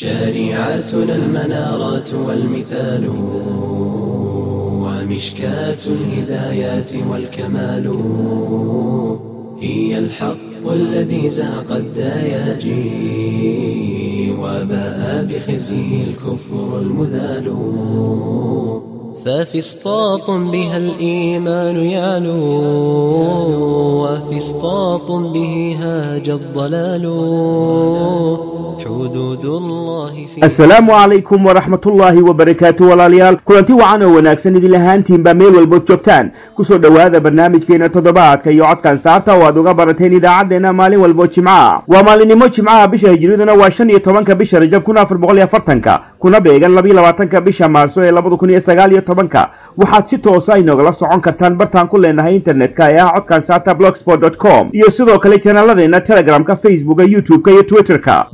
شريعتنا المنارات والمثال ومشكاة الهدايات والكمال هي الحق الذي زاق الدياجي وباء بخزيه الكفر المذال ففسطاط بها الإيمان يعلو وفسطاط به هاج الضلال assalaamu calaykum waraxmatullaahi wabarakaatu walaalayaal kulanti wacan oo wanaagsan idin lahaantiinbaa meel walbood joogtaan ku soo dhowaada barnaamijkeena toddobaadka iyo codkan saarta oo aad uga barateen idaacaddeenna maalin walbo jimcaha waa maalinnimo jimcaha bisha hijriduna waa shan iyo tobanka bisha rajab kun afar boqol iyo afartanka kuna beegan labiyo labaatanka bisha maarso ee labada kun iyo sagaal iyo tobanka waxaad si toosa inogala socon kartaan bartaan ku leenahay internetka ee ah codkan saarta blogsport com. iyo sidoo kale janaaladeenna telegramka facebooka youtubeka iyo twitterka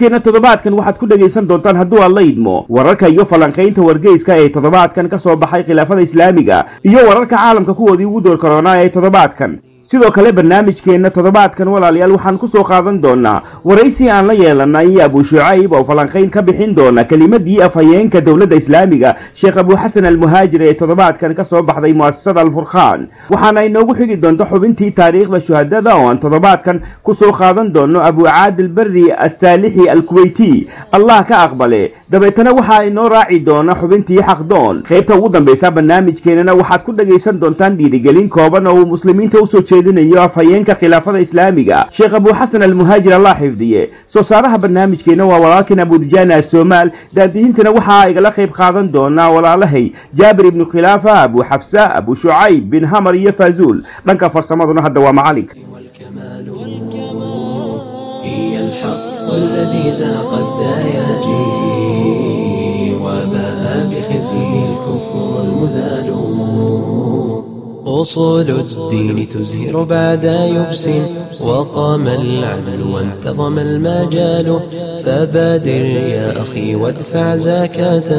barnaamijkeena toddobaadkan waxaad ku dhegaysan doontaan hadduu aad la idmo wararka iyo falanqaynta wargeyska ee toddobaadkan ka soo baxay khilaafada islaamiga iyo wararka caalamka kuwoodii ugu door koronaa ee toddobaadkan sidoo kale barnaamijkeenna toddobaadkan walaalayaal waxaan ku soo qaadan doonaa waraysi aan la yeelanay abu shucayb oo falanqayn ka bixin doona kelimadii afhayeenka dowladda islaamiga sheekh abu xasan almuhaajir ee toddobaadkan ka soo baxday mu'asasada alfurqaan. Waxaana inoogu xigi doonta xubintii taariikhda shuhadada oo aan toddobaadkan ku soo qaadan doono abu caadil berri assaalixi alkuweyti allah ka aqbale. Dabeetana waxaa inoo raaci doona xubintii xaqdoon qaybta ugu dambaysa barnaamijkeenana waxaad ku dhagaysan doontaan dhiirigelin kooban oo uu muslimiinta u soo jeedinayo afhayeenka khilaafada islaamiga sheekh abu xasan almuhaajir allah xifdiye soo saaraha barnaamijkeena waa walaalkan abudijana somaal daadihintana waxaa igala qayb qaadan doonaa walaalahay jaabir ibnu khilaafa abu xafsa abu shucayb bin hamar iyo faazuul dhanka farsamaduna hadda waa macalinka والكمال هي الحق الذي زاق الدياجي وباء بخزيه الكفر المذال أصول الدين تزهر بعد يبس وقام العمل وانتظم المجال. فبادر يا أخي وادفع زكاة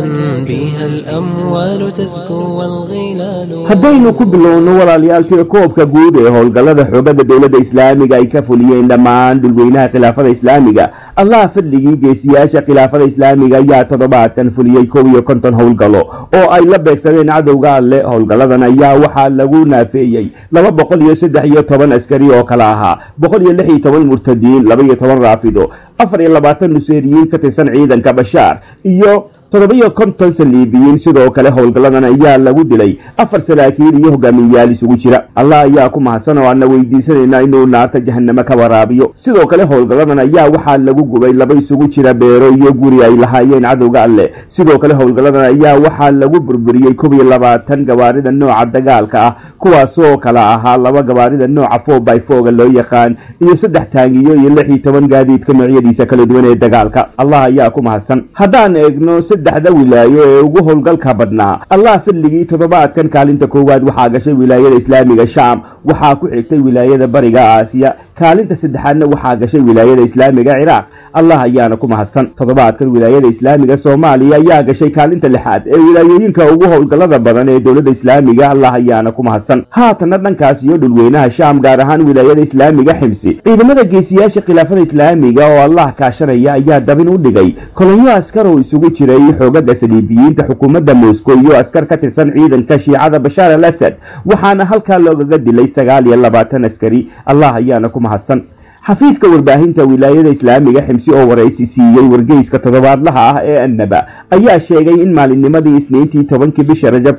بها الأموال تزكو والغلال. هدين كبل نورا ليالتي كوبك هول قلد حبد دولة إسلامي أي كفولين دمان دلوينا خلافة إسلامي الله فلي جي سياشة خلافة إسلامي يا تضبع تنفولي كوبي كنتن هول قلو. أو أي لبك سنين عدو قال لي هول قلدنا يا وحال لغو naafeeyey. Laba boqol iyo saddex iyo toban askari oo kale ahaa boqol iyo lix iyo toban murtadiin laba iyo toban raafido. Afar iyo labaatan nuseeriyiin ka tirsan ciidanka bashaar iyo toddoba-iyo konton saliibiyiin sidoo kale howlgalladan ayaa lagu dilay. Afar saraakiil iyo hogaamiyeyaal isugu jira. Allah ayaa ku mahadsan oo aana weydiisanaynaa inuu naarta jahanamo ka waraabiyo. Sidoo kale howlgalladan ayaa waxaa lagu gubay laba isugu jira beero iyo guri ay lahaayeen cadowga alle. Sidoo kale howlgalladan ayaa waxaa lagu burburiyey kob iyo labaatan gawaarida nooca dagaalka ah kuwaasoo kala ahaa laba gawaarida nooca four by foga loo yaqaan iyo saddex taangiyo iyo lix iyo toban gaadiidka noocyadiisa kala duwan ee dagaalka. Allah ayaa ku mahadsan. Haddaan eegno saddexda wilaayo ee ugu howlgalka badnaa. Allah fadligii toddobaadkan kaalinta koowaad waxaa gashay wilaayada islaamiga shaam. Waxaa ku xigtay wilaayada bariga aasiya. Kaalinta saddexaadna waxaa gashay wilaayada islaamiga ciraaq. Allah ayaana ku mahadsan. Toddobaadkan wilaayada islaamiga soomaaliya ayaa gashay kaalinta lixaad ee wilaayooyinka ugu howlgallada badan ee dowladda islaamiga. Allah ayaana ku mahadsan. Haatana dhankaas iyo dhulweynaha shaam gaar ahaan wilaayada islaamiga ximsi. Ciidamada geesiyaasha khilaafada islaamiga oo allah kaashanaya ayaa dabin u dhigay. Kolonyo askar oo isugu jiray xoogaga saliibiyiinta xukuumadda moscow iyo askar ka tirsan ciidanka shiicada bashaar al asad waxaana halkaa loogaga dilay sagaal iyo labaatan askari. Allah ayaana ku mahadsan xafiiska warbaahinta wilaayada islaamiga ximsi oo waraysi siiyey wargeyska toddobaadlaha ah ee annaba ayaa sheegay in maalinnimadii isniintii tobankii bisha rajab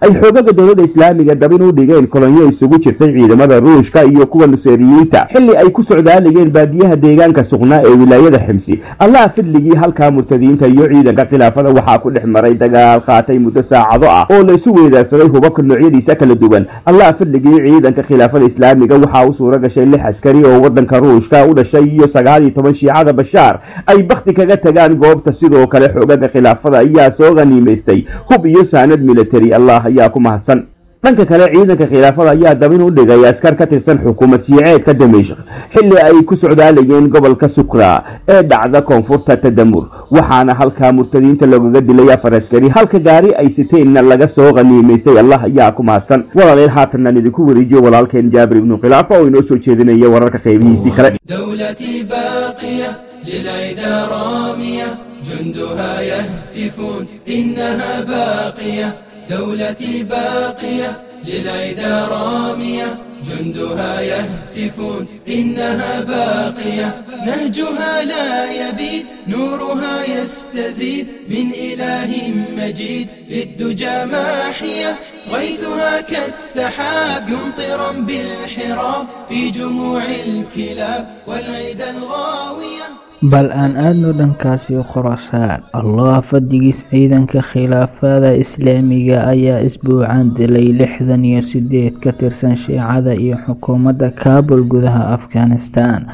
ay xoogaga dowladda islaamiga dabin u dhigeen kolonyo isugu jirtay ciidamada ruushka iyo kuwa nuseeriyiinta xilli ay ku socdaalayeen baadiyaha deegaanka suqnaa ee wilaayada ximsi. Allah fidligii halkaa murtadiinta iyo ciidanka khilaafada waxaa ku dhex maray dagaal qaatay muddo saacado ah oo la isu weedaarsaday hubabka noocyadiisa kala duwan. Allah fidligii ciidanka khilaafada islaamiga waxaa u suura gashay askari oo wadanka ruushka u dhashay iyo sagaal iyo toban shiicada bashaar ay bakhti kaga tagaan goobta sidoo kale xoogaga khilaafada ayaa soo khaniimaystay hub iyo saanad military allah ayaa ku mahadsan dhanka kale ciidanka khilaafada ayaa dabin u dhigay askar ka tirsan xukuumad shiiceedka damishk xilli ay ku socdaalayeen gobolka sukra ee dhacda koonfurta tadamur waxaana halkaa murtadiinta loogaga dilay afar askari halka gaari ay siteenna laga soo khaniimaystay allah ayaa ku mahadsan walaalayaal haatanaan idinku wareejiyo walaalkeen jaabir ibnu khilaafa oo inoo soo jeedinaya wararka qaybihiisii kale دولتي باقية للعدا رامية جندها يهتفون إنها باقية دولتي باقية للعدا رامية جندها يهتفون إنها باقية. نهجها لا يبيد نورها يستزيد. من إله مجيد للدجى ماحية. غيثها كالسحاب يمطرا بالحراب. في جموع الكلاب والعيد الغاوية. Bal aan aadno dhankaasi khurasaan allah fadhigiis ciidanka khilaafada islaamiga ayaa isbuucan dilay lixdan iyo sideed ka tirsan shiicada iyo xukuumadda kaabul gudaha afghanistan.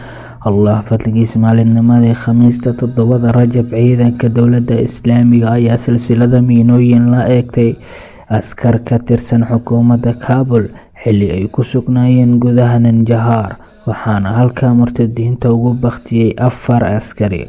Allah fadligiis maalinnimadii khamiista toddobada rajab ciidanka dowladda islaamiga ayaa silsilada miinooyin la eegtay. Askar ka tirsan xukuumadda kaabul xilli ay ku sugnaayeen gudaha nanjahaar waxaana halkaa murtadiinta ugu baktiyey afar askari.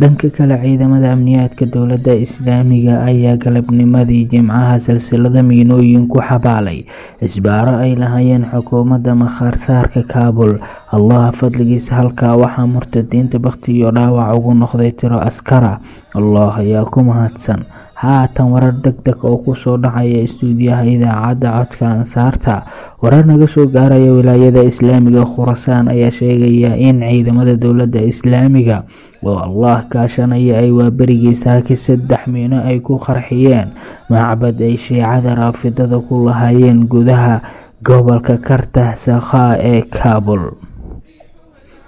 Dhanka kale ciidamada amniyaadka dowladda islaamiga ayaa galabnimadii jimcaha silsilada miinooyin ku xabaalay. Isbaaro ay lahaayeen xukuumadda makhaarsaarka kaabul allah fadligiisa halkaa waxaa murtadiinta baktiyo dhaawac ugu noqday tiro askara. Allah ayaa ku mahadsan haatan warar deg deg oo ku soo dhacaya istuudiyaha idaacadda codka ansaarta. Warar naga soo gaaraya wilaayada islaamiga khurasaan ayaa sheegaya in ciidamada dowladda islaamiga oo allah kaashanaya ay waaberigii saaki saddex miino ay ku qarxiyeen. Macbad ay shiicada raafidada ku lahaayeen gudaha gobolka kartah sakhaa ee kaabul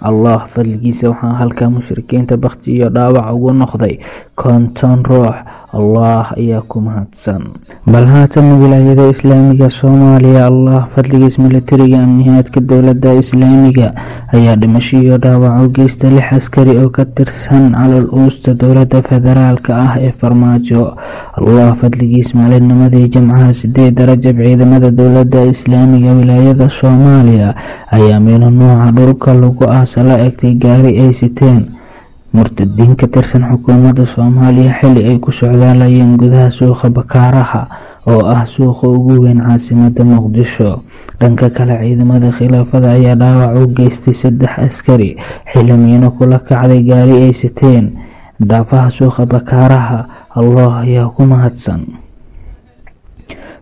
allah fadligiisa waxaa halkaa mushrikiinta bakti iyo dhaawac ugu noqday konton ruux الله إياكم هاتسان بل هاتم ولاية إسلامية صوماليا الله فضلي اسم لتريا نهاية الدولة دا إسلامية. هيا دمشي ودابع وقيست لحسكري أو كترسان على الأوس دولة فدرال كأه إفرماجو. الله فضلي اسم لنما ذي جمعة سدي درجة بعيدة مدى دولة دا إسلامية ولاية صوماليا أيا من النوع دركا لقو أسلا اكتقاري أي ستين. Murtadiin ka tirsan xukuumadda soomaaliya xilli ay ku socdaalayeen gudaha suuqa bakaaraha oo ah suuqa ugu weyn caasimada muqdisho. Dhanka kale ciidamada khilaafada ayaa dhaawac u geystay saddex askari xilli miino kula kacday gaari ay siteen daafaha suuqa bakaaraha allah ayaa ku mahadsan.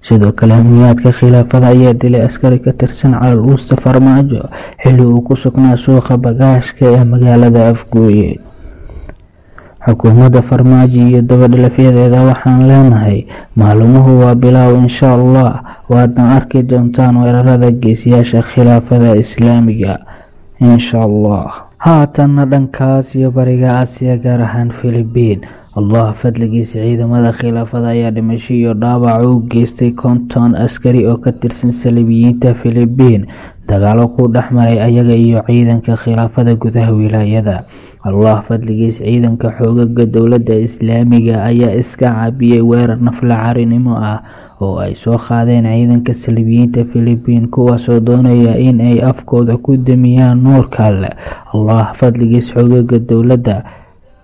Sidoo kale amniyaadka khilaafada ayaa dilay askari ka tirsan calal uusta farmaajo xilli uu ku sugnaa suuqa bagaashka ee magaalada afgooye xukuumadda farmaajo iyo dabadhilafyadeeda waxaan leenahay maalumuhu waa bilaaw insha allah. Waadna arki doontaan weerarada geesiyaasha khilaafada islaamiga insha allah. Haatanna dhankaas iyo bariga aasiya gaar ahaan filibiin. Allah fadligiisa ciidamada khilaafada ayaa dhimasho iyo dhaawac u geystay konton askari oo ka tirsan saliibiyiinta filibiin. Dagaalo ku dhexmaray ayaga iyo ciidanka khilaafada gudaha wilaayada allah fadligiis ciidanka xoogaga dowladda islaamiga ayaa iska caabiyey weerar nafla carinimo ah oo ay soo qaadeen ciidanka saliibiyiinta filibiin kuwaasoo doonaya in ay afkooda ku damiyaan nuurka allah fadligiis xoogaga dowladda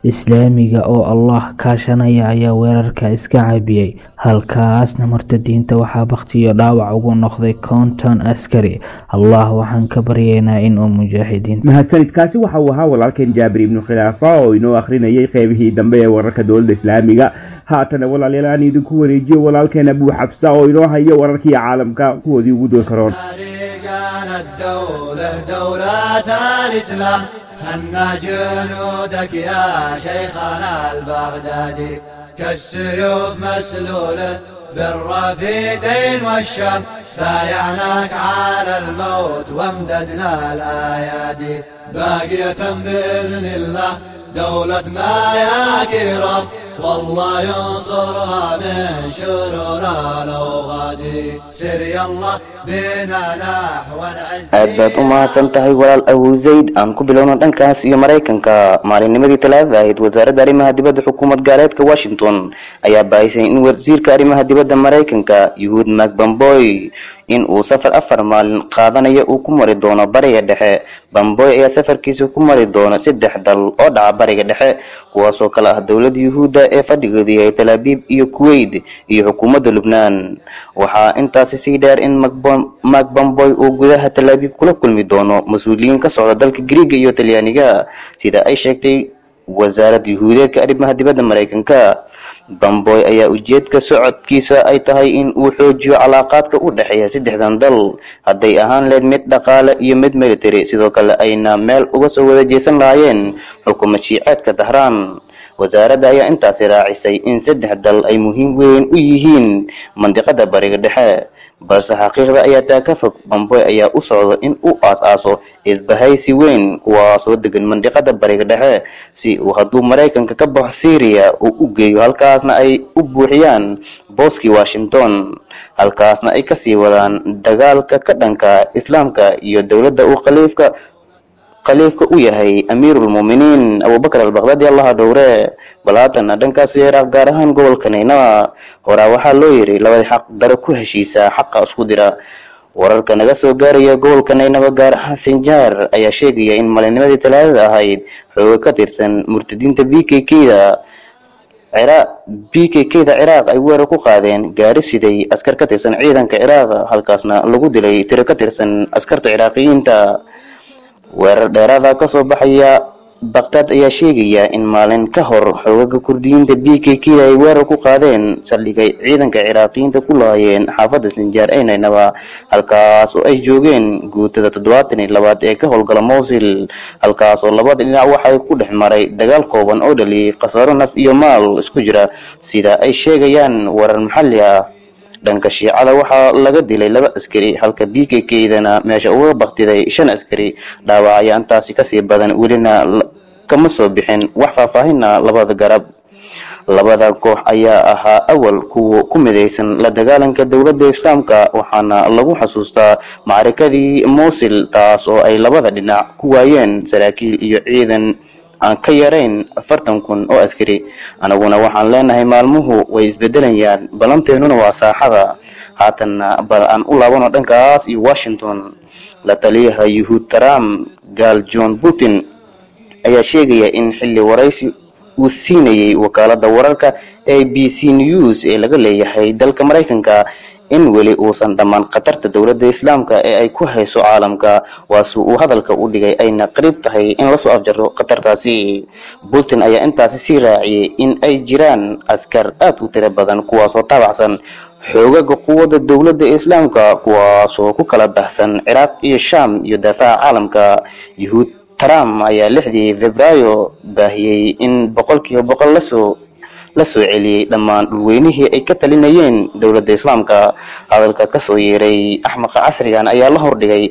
islaamiga oo allah kaashanaya ayaa weerarka iska cabiyey halkaasna murtadiinta waxaa baktiyo dhaawac ugu noqday konton askari. Allah waxaan ka baryeynaa inuu mujaahidiin mahadsanidkaasi waxa uu ahaa walaalkeen jaabir ibnu khilaafa oo inoo akhrinayay qeybihii dambe ee wararka dowladda islaamiga. Haatana walaalayaal aan idinku wareejiyo walaalkeen abuu xabsa oo inoo haya wararkii caalamka kuwoodii ugu doon رجال الدولة دولة الإسلام. هنا جنودك يا شيخنا البغدادي. كالسيوف مسلولة بالرفيدين والشام. بايعناك على الموت وامددنا الآيادي باقية بإذن الله دولتنا يا كرام. والله ينصرها من شرور الأوغادي سر يلا بنا نحو العز aad baad u mahadsan tahay walaal abu zayd aan ku bilowno dhankaas iyo maraykanka maalinnimadii talaadada ahayd wasaaradda arrimaha dibadda xukuumad gaaleedka washington ayaa baahisay in wasiirka arrimaha dibadda maraykanka yuhuud macbamboy in uu safar afar maalin qaadanaya uu ku mari doono bariga dhexe bamboy ayaa safarkiisa ku mari doona saddex dal oo dhaca bariga dhexe kuwaasoo kale ah dowladda yuhuudda ee fadhigeedu yahay talaabiib iyo kuwait iyo xukuumadda lubnaan. Waxaa intaasi sii dheer in macbamboy uu gudaha talaabiib kula kulmi doono mas'uuliyiin ka socda dalka griiga iyo talyaaniga sida ay sheegtay wasaaradda yuhuudeedka arrimaha dibadda maraykanka bamboy ayaa ujeedka socodkiisa ay tahay in uu xoojiyo calaaqaadka u dhexeeya saddexdan dal. Hadday ahaan leed mid dhaqaale iyo mid military sidoo kale ayna meel uga soo wada jeesan lahaayeen xukuumad shiiceedka dahraan wasaaradda ayaa intaasi raacisay in saddex dal ay muhiim weyn u yihiin mandiqada bariga dhexe balse xaqiiqda ayaa taa ka fog bamboy ayaa u socda in uu aas-aaso isbahaysi weyn kuwaasoo degan mandiqada bariga dhexe si uu hadduu maraykanka ka baxo syriya uu u geeyo halkaasna ay u buuxiyaan booskii washington halkaasna ay ka sii wadaan dagaalka ka dhanka islaamka iyo dowladda uu khaliifka khaliifka u yahay amiirulmuuminiin abubakar albakhdadi allaha dhowre bal haatana dhankaasu ciraaq gaar ahaan gobolka naynaba horaa waxaa loo yiri labada xaq daro ku heshiisa xaqa isku dira. Wararka naga soo gaaraya gobolka naynaba gaar ahaan sinjaar ayaa sheegaya in malinimadii talaadada ahayd xooga ka tirsan murtadiinta b k k da b k k da ciraaq ay weerar ku qaadeen gaari siday askar ka tirsan ciidanka ciraaq halkaasna lagu dilay tiro ka tirsan askarta ciraaqiyiinta weerar dheeraada ka soo baxaya bakhdad ayaa sheegaya in maalin ka hor xoogaga kurdiyiinta b k k ay weerar ku qaadeen saldhigay ciidanka ciraaqiyiinta ku lahaayeen xaafadda sinjaar ee naynaba halkaas oo ay joogeen guutada toddobaatan iyo labaad ee ka howlgala mowsil halkaas oo labada dhinac waxay ku dhex maray dagaal kooban oo dhaliyay khasaaro naf iyo maal isku jira. Sida ay sheegayaan warar maxalli ah dhanka shiicada waxaa laga dilay laba askari halka b k k dana meesha uga baktiday shan askari dhaawac ayaa intaasi ka sii badan welina kama soo bixin wax faahfaahina labada garab. Labada koox ayaa ahaa awal kuwa ku midaysan la dagaalanka dowladda islaamka waxaana lagu xasuustaa macrikadii mowsil taas oo ay labada dhinac ku waayeen saraakiil iyo ciidan aan ka yarayn afartan kun oo askari. Anaguna waxaan leenahay maalmuhu way isbedelayaan ballanteennuna waa saaxada. Haatanna bal aan u laabano dhankaas iyo washington la taliyaha yuhuud trump gaal john putin ayaa sheegaya in xilli waraysi uu siinayay wakaalada wararka a b c news ee laga leeyahay dalka maraykanka in weli uusan dhammaan khatarta dowladda islaamka ee ay ku hayso caalamka waase uu hadalka u dhigay ayna qariib tahay in la soo afjaro khatartaasi. Putin ayaa intaasi sii raaciyay in ay jiraan askar aad u tiro badan kuwaasoo taabacsan xoogaga quwadda dowladda islaamka kuwaasoo ku kala baxsan ciraaq iyo sham iyo daafaca caalamka. Yuhuud trump ayaa lixdii febraayo baahiyey in boqolkiiba boqol la soo la soo celiyey dhammaan dhulweynihii ay ka talinayeen dowladda islaamka. Hadalka ka soo yeeray axmaqa casrigan ayaa la hordhigay.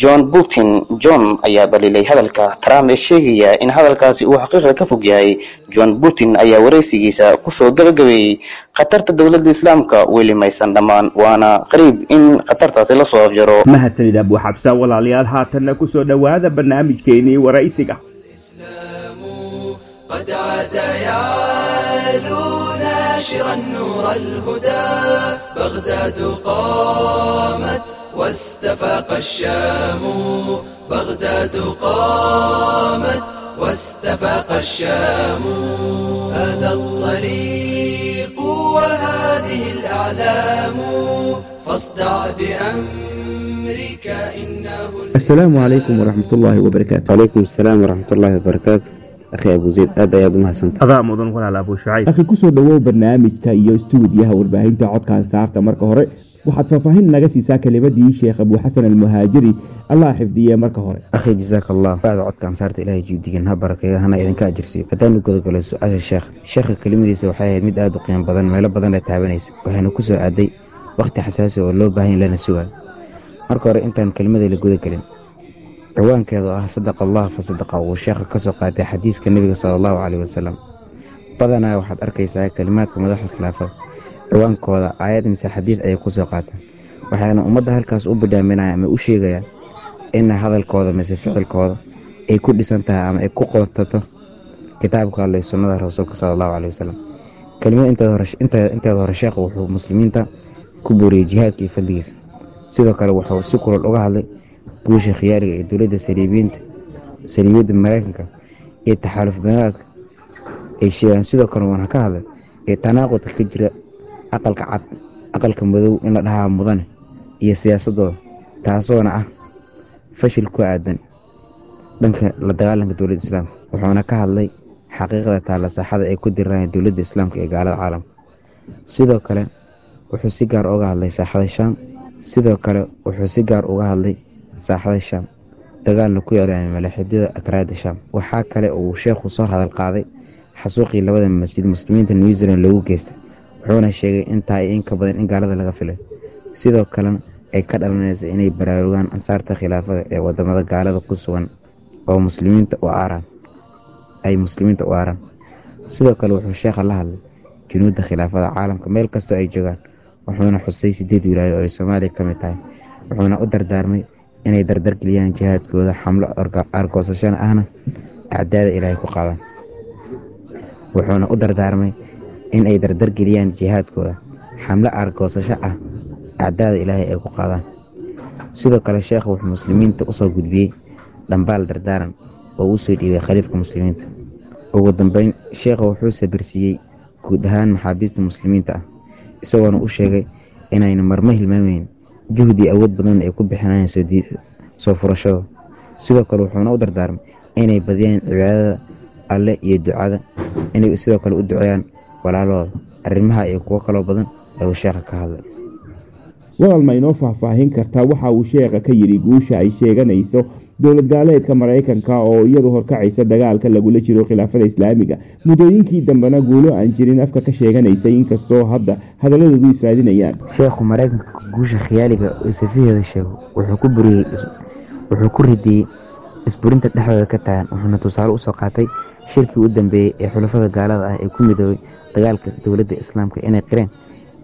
John putin john ayaa dhaliilay hadalka. Trump ee sheegaya in hadalkaasi uu xaqiiqda ka fog yahay. John putin ayaa waraysigiisa ku soo gabagabeeyey khatarta dowladda islaamka weli maysan dhammaan waana qariib in khatartaasi la soo afjaro. Mahadsanid abu xabsa walaalayaal haatanna ku soo dhowaada barnaamijkeenii waraysiga يعلو ناشرا نور الهدى بغداد قامت واستفاق الشام. بغداد قامت واستفاق الشام. هذا الطريق وهذه الأعلام. فاصدع بأمرك إنه السلام عليكم ورحمة الله وبركاته. وعليكم السلام ورحمة الله وبركاته. Akhi abu zayd aad ayaad umahadsanta adaa mudan walaal abu shucayb akhi ku soo dhowow barnaamijka iyo stuudiyaha warbaahinta codkaan saarta marka hore waxaad faahfaahin naga siisaa kelimadii sheekh abu xasan almuhaajiri allah xifdiye marka hore akhi jazaaka allah aada codkaan saarta ilaahay juudigan ha barakeeyo hana idinka ajirsiyo haddaanu gudagalo su'aasha sheekh sheekha kelimadiisa waxay ahayd mid aada u qiimo badan meelo badan ee taabanaysa waxaanu ku soo aaday wakhti xasaasi oo loo baahan in lana sugayo marka hore intaan kelimada la gudagelin ciwaankeedu ah sadaqa allah fa sadaqa uu sheekha ka soo qaatay xadiiska nebiga sala allahu caleyhi wasalam badanaa waxaad arkaysaa kelimaadka madaxda khilaafada ciwaankooda aayad mise xadiid ayay ku soo qaataan waxaana ummadda halkaas u bidhaaminaya ama u sheegayaan in hadalkooda mise ficilkooda ay ku dhisan tahay ama ay ku qotato kitaabka alle sunnada rasuulka sala allahu caleyhi wasalam kelimad inteeda hore sheekha wuxuu muslimiinta ku buuriyey jihaadka iyo fadligiisa. Sidoo kale wuxuu si kulal uga hadlay guusha khiyaariga ee dowladda saliibiyadda mareykanka iyo taxaaluf banaadka ay sheegaan. Sidoo kale waana ka hadlay ee tanaaqudka ka jira aqalka cad aqalka madow in la dhahaa mudane iyo siyaasadooda taasoona ah fashil ku aadan dhanka la dagaalanka dowladda islaamka. Wuxuuna ka hadlay xaqiiqda taalla saaxada ay ku dirayaan dowladda islaamka ee gaalada caalamka. Sidoo kale wuxuu si gaar uga hadlay saaxada shaam. Sidoo kale wuxuu si gaar uga hadlay saaxada shaam dagaalna ku yeelanay malaaxidyada akraada shaam waxaa kale uu sheekhu soo hadal qaaday xasuuqii labada masjid muslimiinta new zealand loogu geystay wuxuuna sheegay intaa in ka badan in gaalada laga filay. Sidoo kalena ay ka dhalanayso inay baraarugaan ansaarta khilaafada ee waddamada gaalada ku sugan oo muslimiinta u aaraan ay muslimiinta u aaraan. Sidoo kale wuxuu sheekha la hadlay junuudda khilaafada caalamka meel kastoo ay joogaan wuxuuna xusay sideed wilaayad oo ay soomaaliya ka mid tahay wuxuuna u dardaarmay inay dardargeliyaan jihaadkooda xamlo argoosashana ahna acdaada ilaahay ku qaadaan wuxuuna u dardaarmay in ay dardargeliyaan jihaadkooda xamlo argoosasho ah acdaada ilaahay ay ku qaadaan sidoo kale sheekha wuxuu muslimiinta u soo gudbiyey dhambaal dardaaran oo u soo dhiibay khaliifka muslimiinta. Ugu dambeyn sheekha wuxuu sabirsiiyey guud ahaan maxaabiista muslimiinta ah isagoona u sheegay inayna marmo hilmaameyn juhdi awood badan ay ku bixinayaan soo furashada. Sidoo kale wuxuuna u dardaarmay inay badiyaan cibaadada alle iyo ducada inay sidoo kale u duceeyaan walaalahooda. Arrimaha iyo kuwo kaloo badan ayuu sheekha ka hadlay. Walaal ma inoo faahfaahin kartaa waxa uu sheekha ka yidhi guusha ay sheeganayso dowlad gaaleedka maraykanka oo iyadu horkacaysa dagaalka lagula jiro khilaafada islaamiga. Muddooyinkii dambena guulo aan jirin afka ka sheeganaysay inkastoo hadda hadaladoodu israadinayaan sheekhu maraykanka guusha khiyaaliga oo safiheeda sheego wuxuu ku ridiyey isburinta dhexdooda ka tagan wuxuuna tusaale u soo qaatay shirkii u dambeeyey ee xulafada gaalada ah ee ku midoobay dagaalka dowladda islaamka inay qireen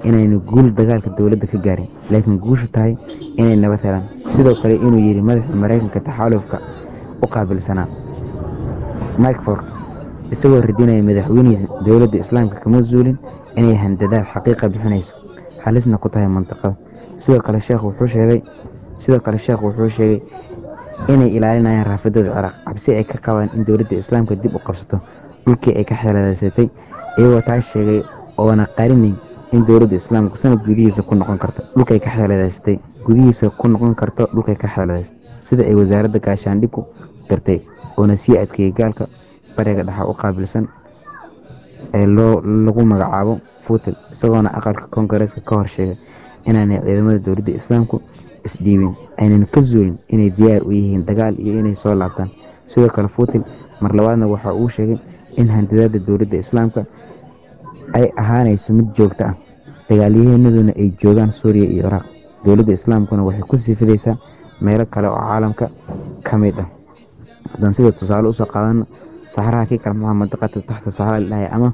inaynu guul dagaalka dowladda ka gaarin laakiin guushu tahay inay nabad helaan. Sidoo kale inuu yidhi madaxii maraykanka taxaalufka u qaabilsanaa. Mike ford isagoo radinaya madaxweynihiisa dowladda islaamka kama zuulin inay handadaad xaqiiqa bixinayso. Halisna ku tahay mantiqada sidoo kale sheekh wuxuu sheegay sidoo kale sheekh wuxuu sheegay inay ilaalinayaan raafidada ciraaq cabsi ay ka qabaan in dowladda islaamka dib u qabsato. Dhulkii ay ka xeeladaysatay iyagoo taa sheegay oona qarinayn in dowladda islaamku sanad gudihiisa ku noqon karto dhulkay ka xeeladaysatay gudihiisa ku noqon karto dhulkay ka xeeladaysatay sida ay wasaaradda gaashaandhigu gartay oona sii adkeeyey gaalka bariga dhexa u qaabilsan ee lagu magacaabo fuutil isagoona aqalka koongareeska ka hor sheegay inaanay ciidamada dowladda islaamku isdhiibin. Aynan ka zuulin inay diyaar u yihiin dagaal iyo inay soo laabtaan. Sidoo kale fuutil mar labaadna waxa uu sheegay in handadaada dowladda islaamka ay ahaanayso mid joogto ah. Dagaalyahanaduna ay joogaan suuriya iyo ciraaq dowladda islaamkuna waxay ku siifidaysaa meelo kale oo caalamka ka mid ah. Haddaan sida tusaale u soo qaadano saxaraha kii kale maxaa mandiqata taxta saxara ladhahay ama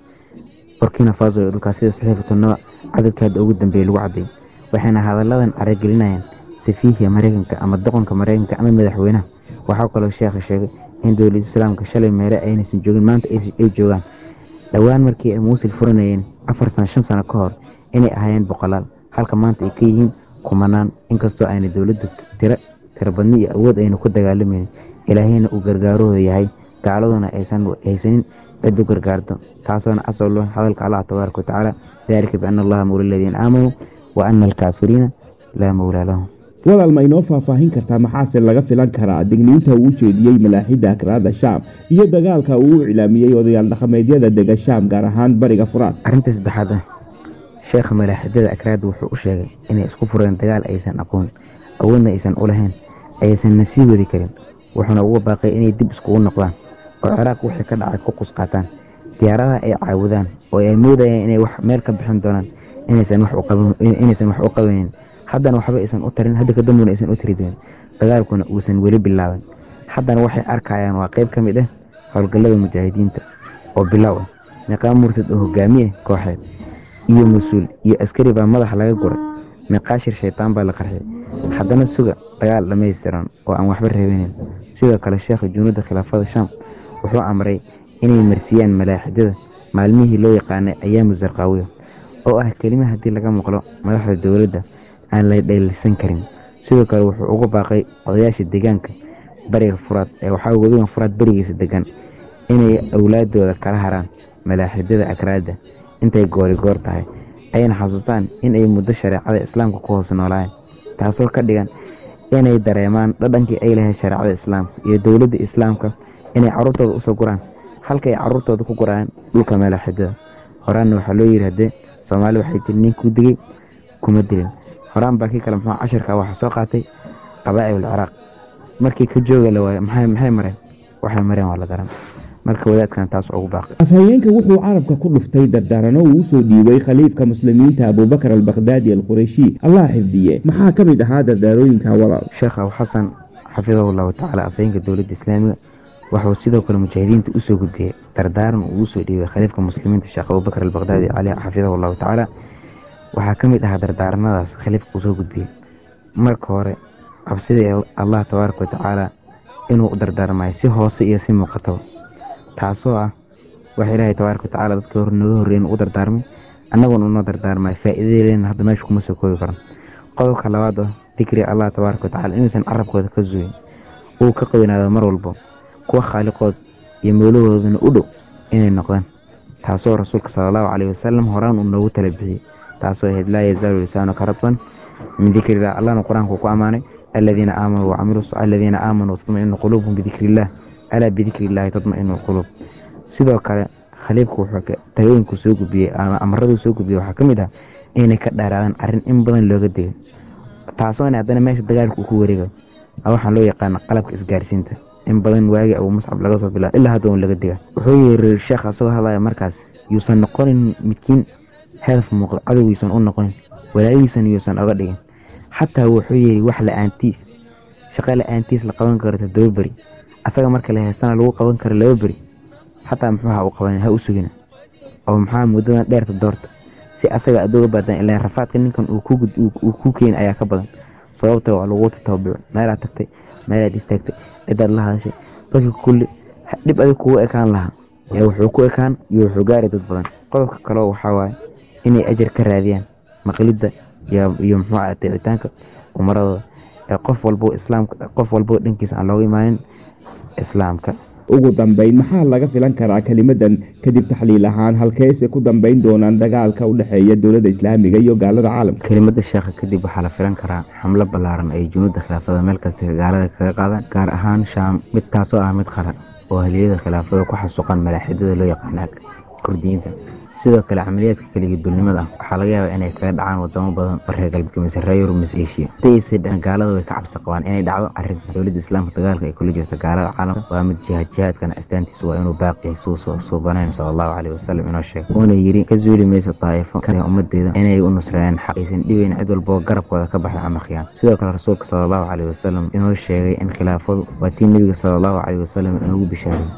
burkina faso ee dhulkaas sida saxiifatu nabac cadadka hadda ugu dambeeyay lagu cadday waxayna hadalladan caragelinayaan safiihiya maraykanka ama doqonka maraykanka ama madaxweynaha. Waxaa kaloo sheekha sheegay in dowladda islaamka shalay meele aynaysan joogin maanta ay joogaan dhowaan markii ay muusil furanayeen afar sano shan sano ka hor inay ahaayeen boqolaal. Halka maanta ay ka yihiin kumanaan inkastoo ayna dowladdu tiro tirabadni iyo awood ayna ku dagaalamaynin ilaahayna uu gargaarahooda yahay gaaladuna aysan haysanin cid u gargaarto taasoona asal loo hadalka allah tabaaraka watacaala dalika biana allaha mawla aladiina aamanuu wa ana alkaafiriina laa mawlaa lahum walaal ma inoo faahfaahin kartaa maxaase laga filan karaa? Digniinta uu ujeediyey malaaxidda akraada shaam iyo dagaalka uu u iclaamiyey odayaal dhaqameedyada dega shaam gaar ahaan bariga furaad. Arrinta saddexaad ah sheekha malaaxidada akraada wuxuu u sheegay inay isku fureen dagaal aysan aqoon awoodna aysan u lahayn aysanna sii wadi karin wuxuuna uga baaqay inay dib iskugu noqdaan oo ciraaq wixii ka dhacay ku qusqaataan diyaaradaha ay caawudaan oo ay moodayaan inay wax meel ka bixin doonaan inaysan wax u qabanin haddana waxba aysan u tarin hadda kadambuna aysan u tari doonin dagaalkuna uusan weli bilaaban. Haddana waxay arkayaan waa qayb ka mid ah howlgallada mujaahidiinta oo bilow ah. Meeqaa murtad oo hogaamiye kooxeed iyo mas'uul iyo askari baa madaxa laga guray. Meeqaa shir shaytaan baa la qarxiyay haddana suga dagaal dhammaystiran oo aan waxba reebinin. Sidoo kale sheekha junuudda khilaafada shaam wuxuu amray inay marsiyaan malaaxidada maalmihii loo yaqaanay ayaamu sarqaawiya oo ah kelima haddii laga maqlo madaxda dowladda aan la dhaylisan karin. Sidoo kale wuxuu ugu baaqay odayaasha deegaanka bariga furaad ee waxaa webigan furaad berigiisa degan inay awlaadooda kala haraan malaaxidada akraada intay goorigoor tahay ayna xasuustaan in ay muddo shareecada islaamka ku hoos noolaayeen taasoo ka dhigan inay dareemaan dhadhankii ay lahayd shareecada islaamka iyo dowladda islaamka inay caruurtooda u soo guraan halka caruurtooda ku gurayaan dhulka meela xidada horaanna waxaa loo yidhi haddee soomaali waxay tiri ninkuu digay kuma dilin horaan baa kii kale muxuu casharka waxaa soo qaatay qabaa'il ciraaq. Markii ka jooga la waayo maxay mareen? Waxay mareen waa la garan marka wadaadkan taas ugu baaqay. Afhayeenka wuxuu carabka ku dhuftay dardaarano uu u soo dhiibay khaliifka muslimiinta abubakar albakdaadi alqurayshi. Allah xifdiye. Maxaa ka mid ahaa dardaarooyinka walaal? Sheekh abu xasan xafidahu tacaala afhayeenka dowladda islaamiga wuxuu sidoo kale mujaahidiinta u soo gudbiyey dardaaran uu u soo dhiibay khaliifka muslimiinta sheekh abubakar albakdaadi caleyh xafidahu llahu tacaala waxaa ka mid ahaa dardaaranadaas khaliifka uu soo gudbiyey. Marka hore cabsidii allah tabaaraka watacaala inuu u dardaarmayo si hoose iyo si muuqataba taasoo ah waxa ilaahay tabaaraka watacaala dadka hor naga horreeyen u dardaarmay annaguna unoo dardaarmayo faa'iidadeena hadda meesha kuma soo koobi karan qodobka labaad oo dikriga allah tabaaraka watacaala inuusan carabkooda ka zuyin uu ka qawinaado mar walbo kuwa khaaliqood iyo mowlahoodana u dhow inay noqdaan. Taasoo rasuulka sala allahu caleyhi wasalam horaan uu noogu tala bixiyey taasoo ahayd laa yazaalu lisaanuka radban min dikrillah allahna qur'aanku ku ammaanay aladiina aamanuu wacamiluu aladiina aamanuu tatmainu quluubuhum bidikrillah alaa bidikrillahi tatmainu lquluub sidoo kale khaliifku wuxuu talooyinku soo gudbiyey ama amaraduu soo gudbiyey waxaa ka mid ah inay ka dheeraadaan arrin in badan looga digay taasoona haddana meesha dagaalka uu ku wareegayo waxaan loo yaqaana qalabka isgaarsiinta in badan waagi abuu muscab laga soo bilaa ilaa hadda un laga diga wuxuu yiri sheekh asagoo hadlaya markaas yuusan noqonin midkiin hadaf muuqda cadowgiisan u noqonin walaagiisan yuusan oga dhigin. Xataa wuxuu yiri wax la'aantiis shaqo la'aantiis la qaban karo toddoba beri. Asaga marka la heestana lagu qaban karo laba beri. Xataa muxuu ha u qaban ha u sugina oo maxaa muddadan dheerta doorta? Si asaga aduga baadaan ilaa rafaadka ninkan uu ku keeni ayaa ka badan. Sababta waa lagu tatababico meelaad tagtay meelaad istaagtay cidaad la hadashay. Dadka kulli dhib adig kugu ekaan lahaa. Yaa wuxuu ku ekaan iyo wuxuu gaari dad badan. Qodobka kaleo waxaa waaye inay ajar ka raadiyaan maqlidda iyo muxuu ah deecitaanka umaradooda ee qof walbo islaamka qof walbo dhankiisa aan looga imaanin islaamka. Ugu dambayn maxaa laga filan karaa kelimadan kadib taxliil ahaan halkeese ku dambayn doonaan dagaalka u dhexeeya dowladda islaamiga iyo gaalada caalamka? Kelimada sheekha kadib waxaa la filan karaa xamlo ballaaran ay junuudda khilaafada meel kasta gaalada kaga qaadaan gaar ahaan shaam mid taasoo ah mid qaran oo haliyada khilaafada ku xasuuqan malaaxidada loo yaqaana kurdiyiinta sidoo kale camaliyaadka keligii dulnimada ah waxaa laga yaabaa inay kaga dhacaan wadamo badan oo reer galbeedka mise reer yurub mise eshiya dhan gaalada way ka cabsi qabaan inay dhacdo. Arrinta dowladda islaamka dagaalka ay kula jirta gaalada caalamka waa mid jihaad jihaadkana astaantiisu waa inuu baaqi yahay suu suubanayn sala allahu caleyhi wasalam inoo sheegay. Uuna yidhi ka zuuli mayso daa'ifo ka ummadeeda inay u nusreeyaan xaq aysan dhibayn cid walboo garabkooda ka baxda ama khiyaan sidoo kale rasuulka sala allahu caleyhi wasalam inoo sheegay in khilaafadu waa tii nebiga sala allahu caleyhi wasalam inugu bishaaray.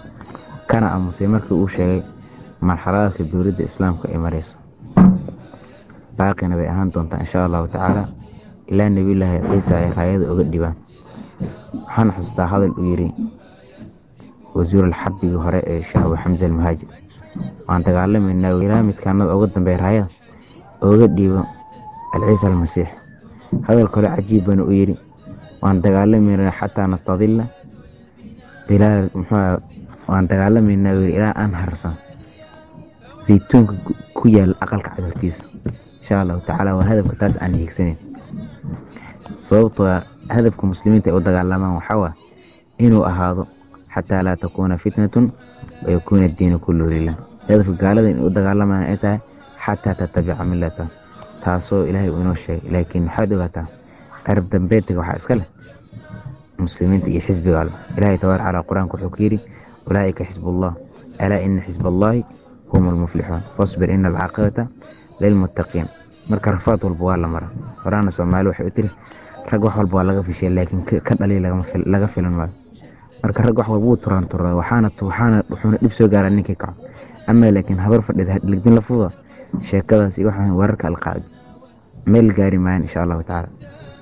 Kana aamusay markii uu sheegay marxaladaadka dowladda islaamka ay mareyso baaqina bay ahaan doontaa insha allahu tacaala ilaa nebiyulaahi ciisa ay raayada oga dhibaan. Waxaan xustaa hadal uu yidhi wasiirul xarbigii hore ee sheekh abu xamse almuhaajir. Waan dagaalamaynaa ilaa midkaanada uga dambeeya raayada ooga dhiibo alciisa almasiix. Hadal kale cajiib bana uu yidhi waan dagaalamaynaa xataa nastadilla bilaal muxuu waan dagaalamaynaa yidhi ilaa aan harsan zaytuunka ku yaalla aqalka cadarkiisa insha allahu tacaala waa hadafka taas aan hiigsaneyn sababtoo hadafka muslimiinta ay u dagaalamaan waxaa inuu ahaado xataa laa takuuna fitnatun wayakuuna addiinu kullu lilah. Hadafka gaalada inay u dagaalamaan ay tahay xataa tatabica millata. Taasoo ilaahay uu inoo sheegay. Laakiin maxaad ogaataa carab dambeedka waxaa iska leh muslimiinta iyo xisbiga alle ilaahay tabaaraka calaa qur'aanka wuxuu ku yidhi ulaa'ika xisbullah alaa ina xisballaahi hum almuflixuun fasbir ina alcaaqibata lilmuttaqiin marka rafaad walba waa la mara horaana soomaali waxay u tiri rag wax walba waa laga fishay laakiin ka marka rag wax walba wuu turaan turaa waxaana wuxuuna dhib soo gaaraa ninkii kaco ama laakiin habar fadhida ligdin la fuda sheekadaas iyo waxaan wararka alqaacid meel gaari maayan insha allahu tacaala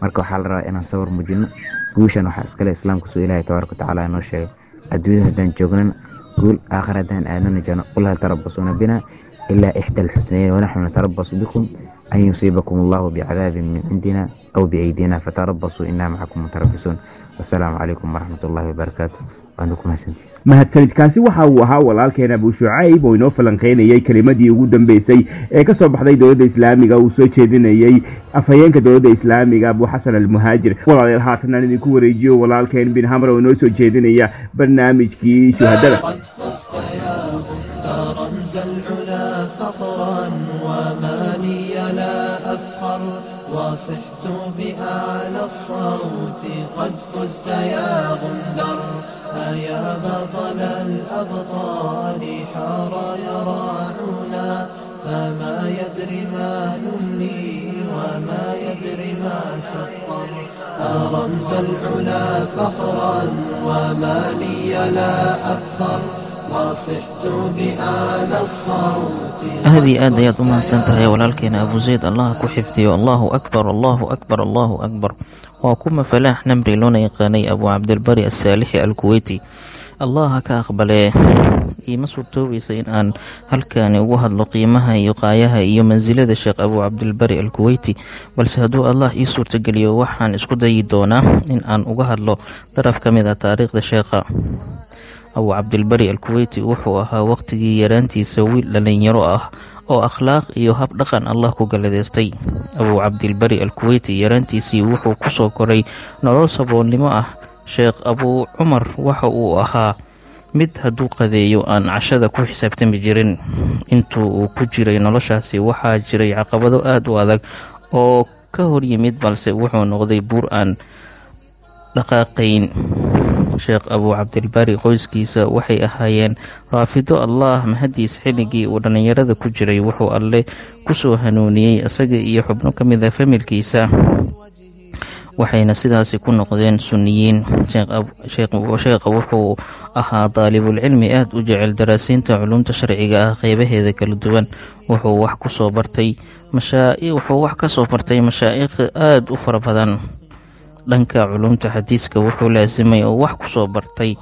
marka waxaa la rabaa inaan sawir muujino guushan waxaa iskale islaamka suu ilaahay tabaaraka watacaala inoo sheegay adduunyada haddaan joognana تقول آخر أذان آذان الجنة قل هل تربصون بنا إلا إحدى الحسنين ونحن نتربص بكم أن يصيبكم الله بعذاب من عندنا أو بأيدينا فتربصوا إنا معكم متربصون. والسلام عليكم ورحمة الله وبركاته. Mahadsanidkaasi waxa uu ahaa walaalkeen abu shucayb oo inoo falanqeynayay kelimadii ugu dambeysay ee ka soo baxday dowladda islaamiga uu soo jeedinayey afhayeenka dowladda islaamiga abu xasan almuhaajir walaalayaal haatan aan idinku wareejiyo walaalkeen bin hamra oo inoo soo jeedinaya barnaamijkii shuhadada العلا فخرا وما لي لا أفخر وصحت بأعلى الصوت قد فزت يا غندر يا بطل الأبطال حار يراعنا فما يدري ما نمني وما يدري ما سطر. أرمز العلا فخرا وما لي لا أفخر هذه آدية ما سنتها يا ولالكين أبو زيد. الله كحفتي. الله أكبر الله أكبر الله أكبر. Waa kuma falaax namri loona yaqaanay abu cabdilbari asaalixi alkuweyti allah ha ka aqbalee iima suurtoobaysa in aan halkaani ugu hadlo qiimaha iyo qaayaha iyo mansilada sheekh abu cabdilbari alkuweyti balse hadduu allah ii suurtageliyo waxaan isku dayi doonaa in aan uga hadlo daraf ka mid ah taariikhda sheekha. Abu cabdilbari alkuweyti wuxuu ahaa waqtigii yaraantiisa wiil dhalinyaro ah oo akhlaaq iyo hab dhaqan allah ku galadeystay. Abuu cabdilbari alkuweyti yaraantiisii wuxuu ku soo koray nolol saboolnimo ah. Sheekh abuu cumar waxa uu ahaa mid hadduu qadeeyo aan cashada ku xisaabtami jirin. Intuu uu ku jiray noloshaasi waxaa jiray caqabado aada u adag oo ka hor yimid balse wuxuu noqday buur aan dhaqaaqayn sheekh abuu cabdilbari qoyskiisa waxay ahaayeen raafido allah mahadiis xilligii uu dhallinyarada ku jiray wuxuu alle ku soo hanuuniyey isaga iyo xubno ka mid a familkiisa waxayna sidaasi ku noqdeen sunniyiin. Sheekha wuxuu ahaa daalibulcilmi aada u jecel daraasiinta culumta sharciga ah qeybaheeda kala duwan. Wuxuu wax ku soo bartay wuxuu wax ka soo bartay mashaa'iikh aada u fara badan dhanka culumta xadiiska wuxuu laasimay oo wax ku soo bartay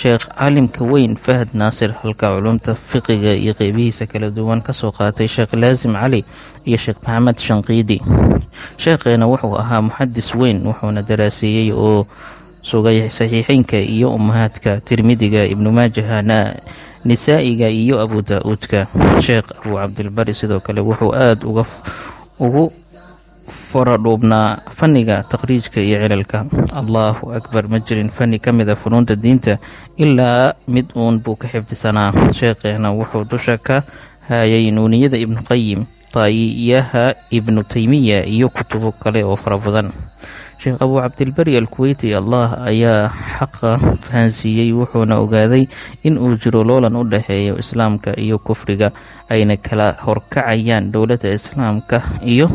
sheekh caalimka weyn fahad naasir halka culumta fiqiga iyo qeybihiisa kala duwan ka soo qaatay sheekh laasim cali iyo sheekh maxamed shanqiidi. Sheekheena wuxuu ahaa muxadis weyn wuxuuna daraaseeyey oo sugay saxiixeynka iyo ummahaadka tirmidiga ibnu maajahana nisaa'iga iyo abu daa-uudka sheekh abuu cabdilbari sidoo kale wuxuu aada uga ugu faradhuubnaa fanniga taqhriijka iyo cilalka allahu akbar ma jirin fanni ka mid a funuunta diinta ilaa mid uun buu ka xifdisanaa. Sheekheena wuxuu dusha ka hayay nuuniyada ibnu qayim taayiyaha ibnu teymiya iyo kutubo kale oo fara badan. Sheekh abuu cabdilbari alkuweyti allah ayaa xaqa fahansiiyey wuxuuna ogaaday in uu jiro loolan u dhexeeyo islaamka iyo kufriga ayna kala horkacayaan dowladda islaamka iyo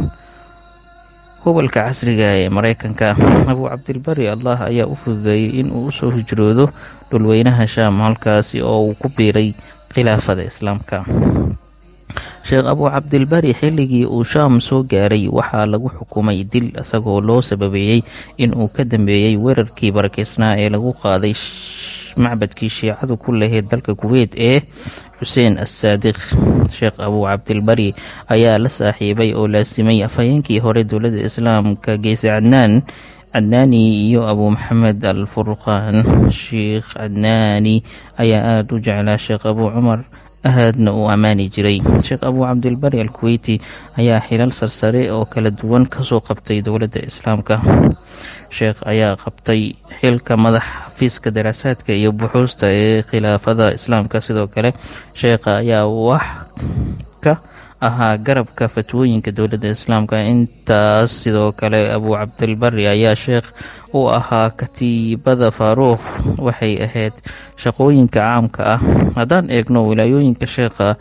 gobolka casriga ee mareykanka abuu cabdilbari allah ayaa u fududeeyey in uu u soo hijroodo dhulweynaha shaam halkaasi oo uu ku biiray khilaafada islaamka. Sheekh abuu cabdilbari xilligii uu shaam soo gaaray waxaa lagu xukumay dil isagoo loo sababeeyey in uu ka dambeeyey weerarkii barakeysnaa ee lagu qaaday macbadkii shiicadu ku lahayd dalka kuweyt ee xuseen assaadiq sheekh abuu cabdilbari ayaa la saaxiibay oo laasimay afhayeenkii hore dowladda islaamka geese cadnaan cadnaani iyo abuu maxamed al furqaan sheikh cadnaani ayaa aada u jeclaa sheekh abuu cumar ahaadna uu ammaani jiray. Sheekh abuu cabdilbari alkuweyti ayaa xilal sarsare oo kala duwan ka soo qabtay dowladda islaamka. Sheekh ayaa qabtay xilka madax xafiiska daraasaadka iyo buxuusta ee khilaafada islaamka. Sidoo kale sheekha ayaa wax ka ahaa garabka fatwooyinka dowladda islaamka. Intaas sidoo kale abuu cabdilbari ayaa sheekh u ahaa katiibada faaruuq waxay ahayd shaqooyinka caamka ah. Haddaan eegno wilaayooyinka sheekha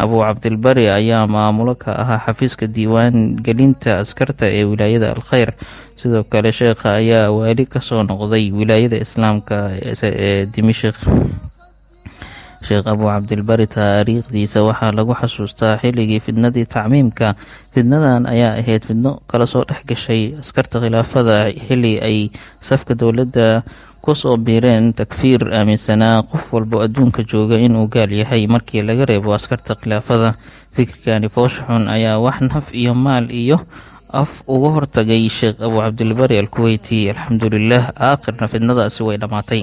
abuu cabdilbari ayaa maamulo ka ahaa xafiiska diiwaan gelinta askarta ee wilaayada alkheyr sidoo kale sheekha ayaa waali ka soo noqday wilaayada islaamka ee dimishik sheekh abuu cabdilbari taariikhdiisa waxaa lagu xasuustaa xilligii fidnadii tacmiimka. Fidnadan ayaa ahayd fidno kala soo dhex gashay askarta khilaafada xilli ay safka dowladda ku soo biireen takfiir aaminsanaa qof walbo adduunka jooga inuu gaal yahay markii laga reebo askarta khilaafada. Fikirkani fooshaxun ayaa wax naf iyo maal iyo af uga hortagay sheekh abuu cabdilbari alkuweyti alxamdulilah aakhirna fidnadaasi way dhammaatay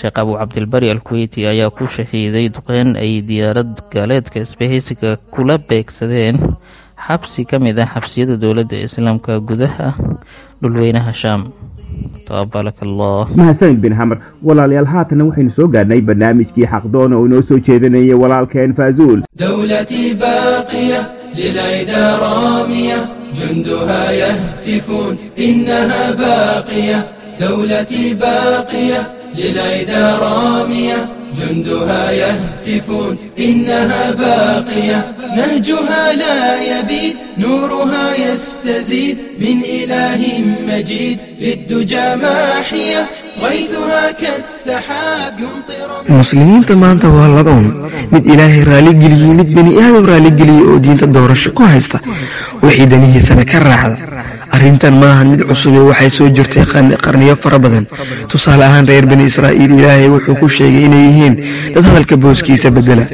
sheekh abu cabdilbari alkuweyti ayaa ku shahiiday duqeyn ay diyaarad gaaleedka isbahaysiga kula beegsadeen xabsi ka mid ah xabsiyada dowladda islaamka gudaha dhulweynaha shaam mahadsanid bin xamar walaalayaal haatanna waxaynu soo gaadhnay barnaamijkii xaqdoon oo inoo soo jeedinayay walaalkeen faazuul dowlatii baaqiya lilcida baaqiya للعدا رامية جندها يهتفون إنها باقية نهجها لا يبيد نورها يستزيد من إله مجيد للدجى ماحية غيثها كالسحاب يمطر muslimiinta maanta waa laba un mid ilaahay raaligeliye mid bani aadam raaligeliye oo diinta doorasho ku haysta wixii danihiisana ka raacda arrintan maahan mid cusube waxay soo jirtay qarni- qarniyo fara badan tusaale ahaan reer bani israa'iil ilaahay wuxuu ku sheegay inay yihiin dad hadalka booskiisa bedela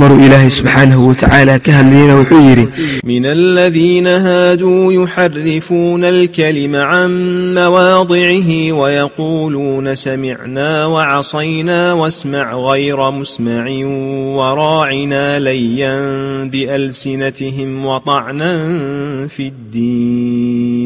maruu ilaahay subxaanahu watacaala ka hadlayena wuxuu yidhi من الذين هادوا يحرفون الكلم عن مواضعه ويقولون سمعنا وعصينا واسمع غير مسمع وراعنا ليا بألسنتهم وطعنا في الدين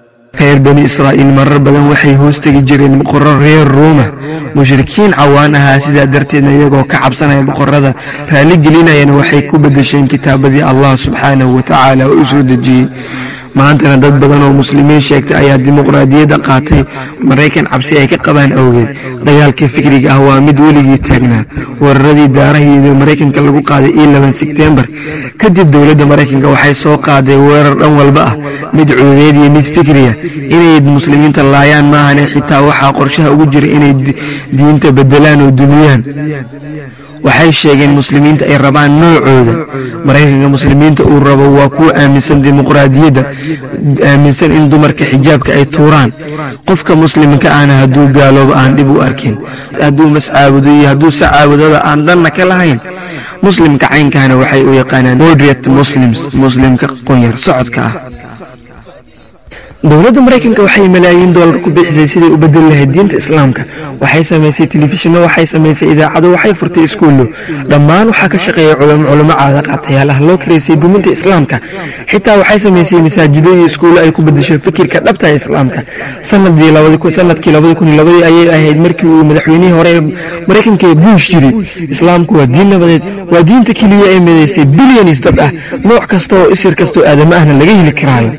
reer bani israa'iil marar badan waxay hoostegi jireen boqorro reer ruuma. Mushrikiin cawaan ahaa sidaa darteedna iyagoo ka cabsanaya boqorrada raaligelinayana waxay ku beddesheen kitaabadii allah subxaanahu wa tacaala u soo dejiyey maantana dad badan oo muslimiin sheegtay ayaa dimuqraadiyadda qaatay. Maraykan cabsi ay ka qabaan awgeed. Dagaalka fikriga ah waa mid weligii taagnaa. Weeraradii daarahiida maraykanka lagu qaaday ii laban sebtembar kadib dowladda maraykanka waxay soo qaaday weerar dhan walba ah. Mid cuudeed iyo mid fikriya inay muslimiinta laayaan maahane xitaa waxaa qorshaha ugu jira inay di- diinta bedelaan oo dumiyaan waxay sheegeen muslimiinta ay rabaan noocooda. Maraykanka muslimiinta uu rabo waa kuwa aaminsan dimuqraadiyadda aaminsan in dumarka xijaabka ay tuuraan. Qofka muslimka ahna hadduu gaaloobo aan dhib u arkin hadduu mascaabudo iyo hadduu sacaabudada aan dhanna ka lahayn. Muslimka caynkahana waxay u yaqaanaan moderate muslims muslimka qunyar socodka ah dowladda maraykanka waxay malaayiin doolar ku bixisay siday u bedeli lahayd diinta islaamka. Waxay samaysay telefishinno waxay samaysay idaacado waxay furtay iskuullo. Dhammaan waxaa ka shaqeeya culamo culamo caada qaatayaal ah loo karaysay duminta islaamka. Xitaa waxay samaysay masaajido iyo iskuullo ay ku bedesho fikirka dhabta islaamka. Sanadkii ayay ahayd markii uu madaxweynihii hore maraykanka buush jiray. Islaamku waa diin nabadeed waa diinta keliya ee midaysay bilyanis dad ah. Nooc kasta oo isir kastoo aadamo ahna laga heli karaayo.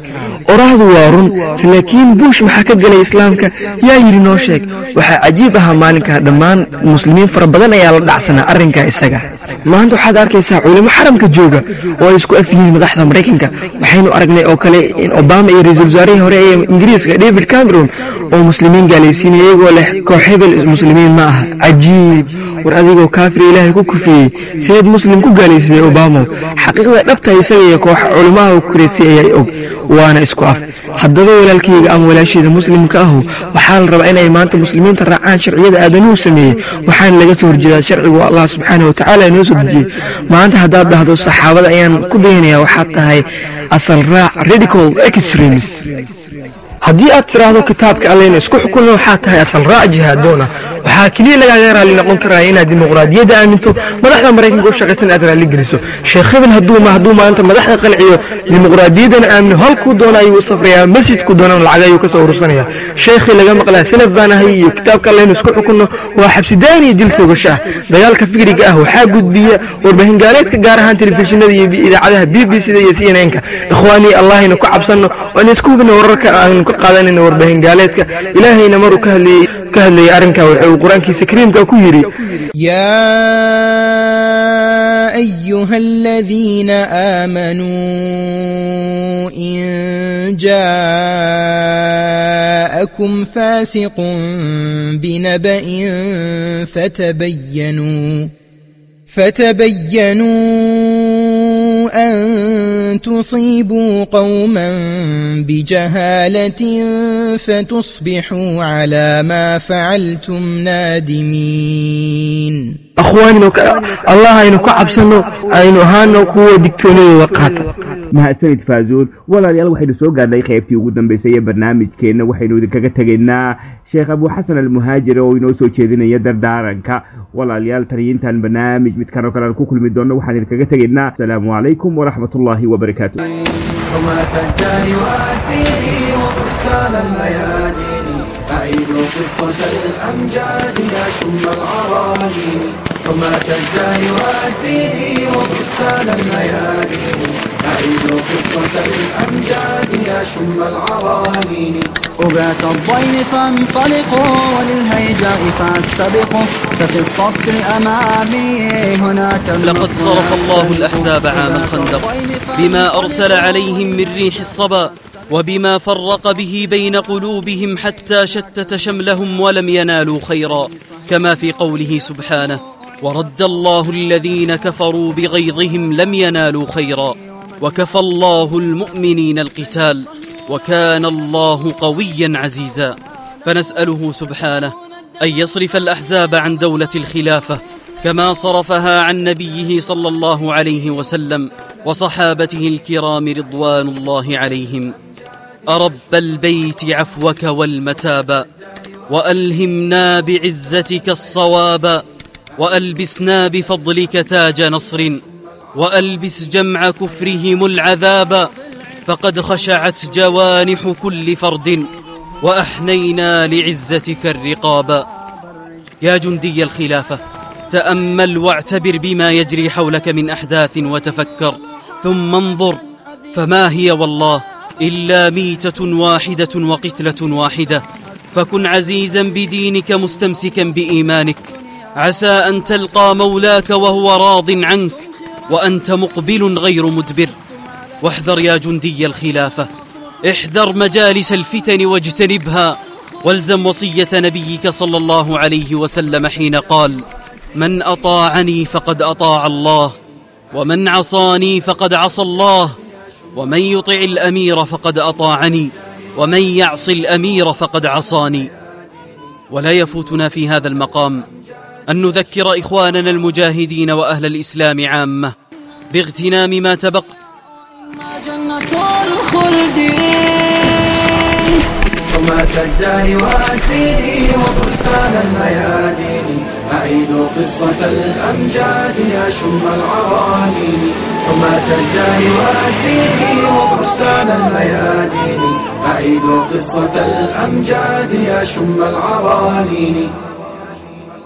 Oraahdu waa run laakiin buush maxaa ka galay islaamka? Yaa yidhi noo sheeg. Waxaa cajiib ahaa maalinkaa dhammaan muslimiin fara badan ayaa la dhacsanaa arrinkaa isaga. Maanta waxaad arkaysaa culimo xaramka jooga oo ay isku af madaxda maraykanka waxaynu aragnay oo kale in obama iyo ra'iisul wasaarihii hore ee ingiriiska david cameron oo muslimiin gaalaysiinaya iyagoo leh koox hebel muslimiin ma aha. Cajiib. War adigoo kaafir ilaahay ku kufiyey. Seed muslim ku gaalaysiiyey obama. Xaqiiqda dhabta isaga iyo koox culimaha ku karaysay ayaa og waana isku af haddaba walaalkayga ama walaasheeda muslimka ahu waxaa la rabaa inay maanta muslimiinta raacaan sharciyada aadanuhu sameeyey waxaana laga soo horjeedaa sharcigu allah subxaana wa tacaala inoo soo dejiyey maanta haddaad dhahdo saxaabada ayaan ku dayanaya waxaad tahay asal raac radical extremis haddii aad tiraahdo kitaabka alleyna isku xukunna waxaa tahay asal raac jihaadoona waxaa keliya lagaaga raalli noqon karaya inaad dimuqraadiyadda aaminto madaxda maraykanka u shaqaysan aad raalli geliso. Sheekh hebel hadduu maanta madaxda qanciyo dimuqraadiyaddana aamino halkuu doona ayuu u safrayaa masjidku doonana lacag ayuu ka soo urursanaya. Sheekhii laga maqlaa salaf baan ahay iyo kitaabka alleyna isku xukunno waa xabsidaan iyo dil toogasho ah dagaalka fikriga ah waxaa gudbiya warbaahin gaaleedka gaar ahaan telefishinada iyo idaacadaha b b c da iyo c n n ka ikhwaanii allahayna ku cabsanno waan isku hubina wararka aanu ka qaadanayna warbaahin gaaleedka ilaahayna maruu ka hadlayey ka hadlayay uu qur-aankiisa kariimka ku yidhi أيها الذين آمنوا إن جاءكم فاسق بنبأ فتبينوا فتبينوا أن تصيبوا قوما بجهالة فتصبحوا على ما فعلتم نادمين. أخواني نوك... الله أينو كعب سنو أينو هانو كو دكتوني وقاتا ما هسن يتفازون ولا ريال وحيد سوق هذا يخيبتي وقدم بيسي برنامج كينا وحيدو دكاكا تغينا شيخ أبو حسن المهاجر وينو سو تشيذين يدر دارنكا ولا ريال تريين تان برنامج متكارو كلان كوكل مدونا وحان دكاكا تغينا السلام عليكم ورحمة الله وبركاته. قصة الأمجاد يا شم الأراضين حماة الدار والدين وفرسان الميادين. أعيدوا قصة الأمجاد يا شم العرانين أبات الضيم فانطلقوا وللهيجاء فاستبقوا. ففي الصف الأمامي هناك لقد صرف الله الأحزاب عام الخندق بما أرسل عليهم من ريح الصبا. وبما فرق به بين قلوبهم حتى شتت شملهم ولم ينالوا خيرا كما في قوله سبحانه ورد الله الذين كفروا بغيظهم لم ينالوا خيرا وكفى الله المؤمنين القتال وكان الله قويا عزيزا فنسأله سبحانه أن يصرف الأحزاب عن دولة الخلافة كما صرفها عن نبيه صلى الله عليه وسلم وصحابته الكرام رضوان الله عليهم. أرب البيت عفوك والمتابا وألهمنا بعزتك الصوابا وألبسنا بفضلك تاج نصر وألبس جمع كفرهم العذابا فقد خشعت جوانح كل فرد وأحنينا لعزتك الرقابا يا جندي الخلافة تأمل واعتبر بما يجري حولك من أحداث وتفكر ثم انظر فما هي والله؟ إلا ميتة واحدة وقتلة واحدة. فكن عزيزا بدينك مستمسكا بإيمانك. عسى أن تلقى مولاك وهو راض عنك وأنت مقبل غير مدبر. واحذر يا جندي الخلافة. احذر مجالس الفتن واجتنبها. والزم وصية نبيك صلى الله عليه وسلم حين قال من أطاعني فقد أطاع الله ومن عصاني فقد عصى الله. ومن يطع الأمير فقد أطاعني ومن يعص الأمير فقد عصاني. ولا يفوتنا في هذا المقام أن نذكر إخواننا المجاهدين وأهل الإسلام عامة باغتنام ما تبق. جنة الخلد. حماة الدار والدين وفرسان الميادين. أعيدوا قصة الأمجاد يا شم العرانين حماة الدار والدين وفرسان الميادين. أعيدوا قصة الأمجاد يا شم العرانين